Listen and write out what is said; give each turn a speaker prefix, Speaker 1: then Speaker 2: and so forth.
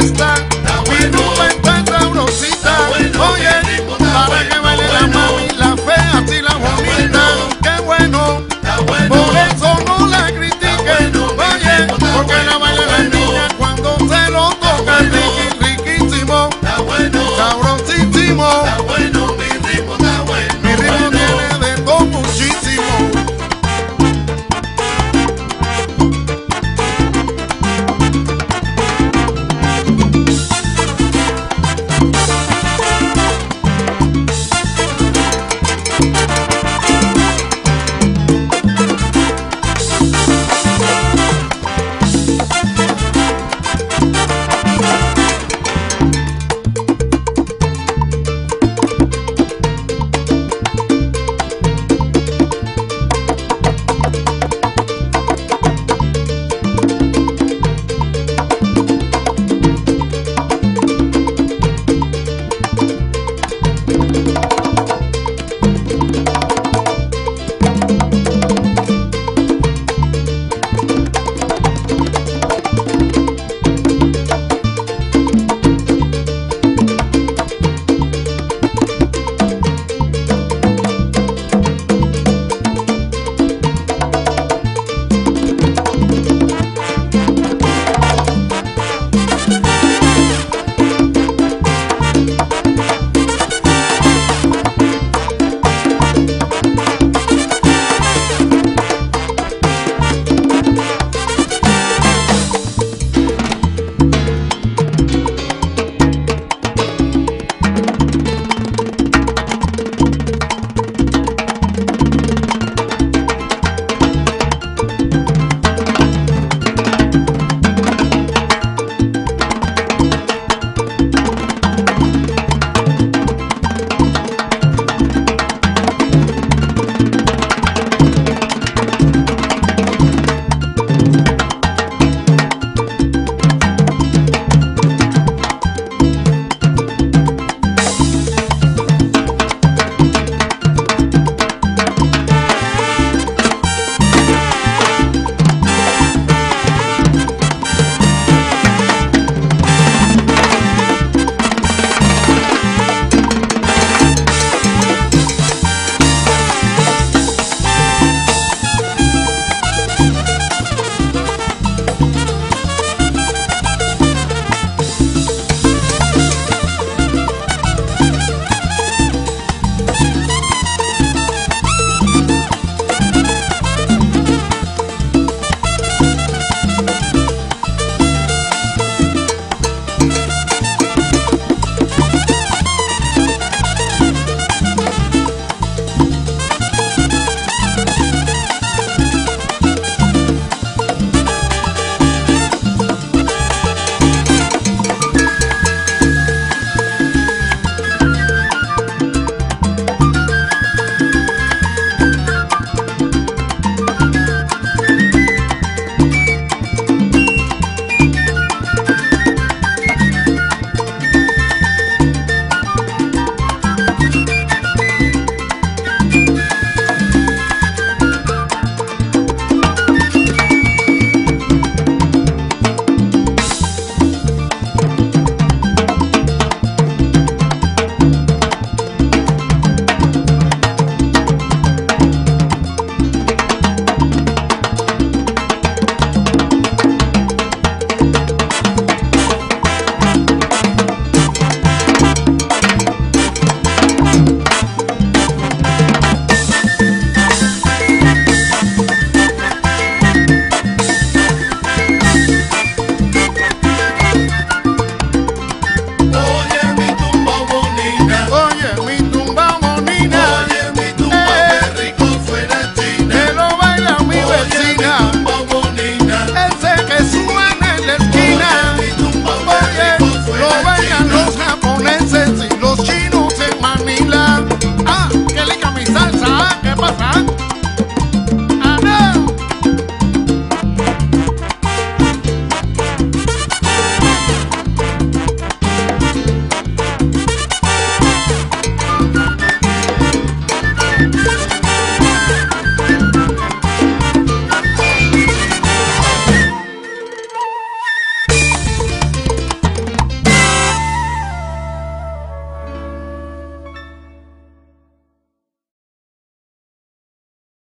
Speaker 1: está, está bueno.